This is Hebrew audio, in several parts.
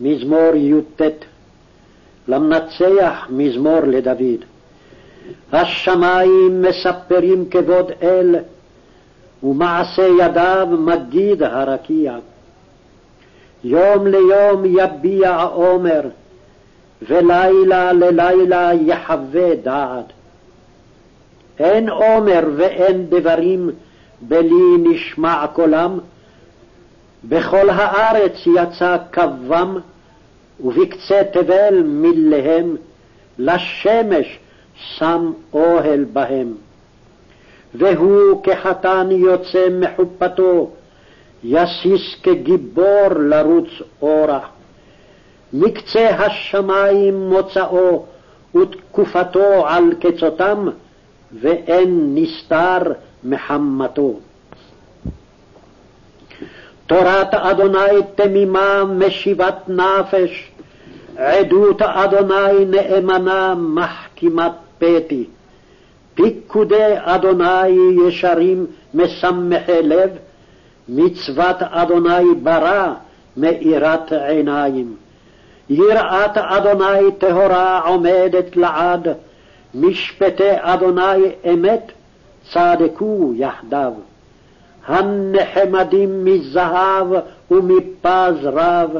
מזמור י"ט למנצח מזמור לדוד. השמיים מספרים כבוד אל, ומעשה ידיו מגיד הרקיע. יום ליום יביע עומר, ולילה ללילה יחווה דעת. אין עומר ואין דברים, בלי נשמע קולם, בכל הארץ יצא קוום, ובקצה תבל מילהם, לשמש שם אוהל בהם. והוא כחתן יוצא מחופתו, יסיס כגיבור לרוץ אורח. מקצה השמים מוצאו, ותקופתו על קצותם, ואין נסתר מחמתו. תורת אדוני תמימה משיבת נפש, עדות אדוני נאמנה מחכימת פתי. פיקודי אדוני ישרים משמחי לב, מצוות אדוני ברא מאירת עיניים. יראת אדוני טהורה עומדת לעד, משפטי אדוני אמת צדקו יחדיו. הנחמדים מזהב ומפז רב,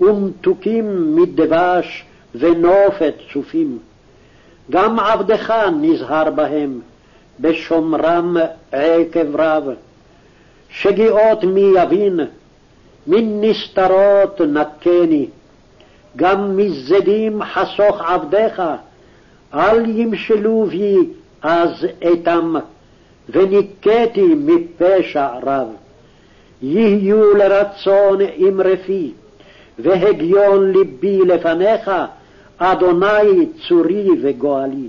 ומתוקים מדבש ונופת צופים. גם עבדך נזהר בהם, בשומרם עקב רב. שגיאות מי יבין, מן נסתרות נקני, גם מזדים חסוך עבדיך, אל ימשלו בי אז אתם. וניקיתי מפשע רב. יהיו לרצון אמרפי, והגיון ליבי לפניך, אדוני צורי וגואלי.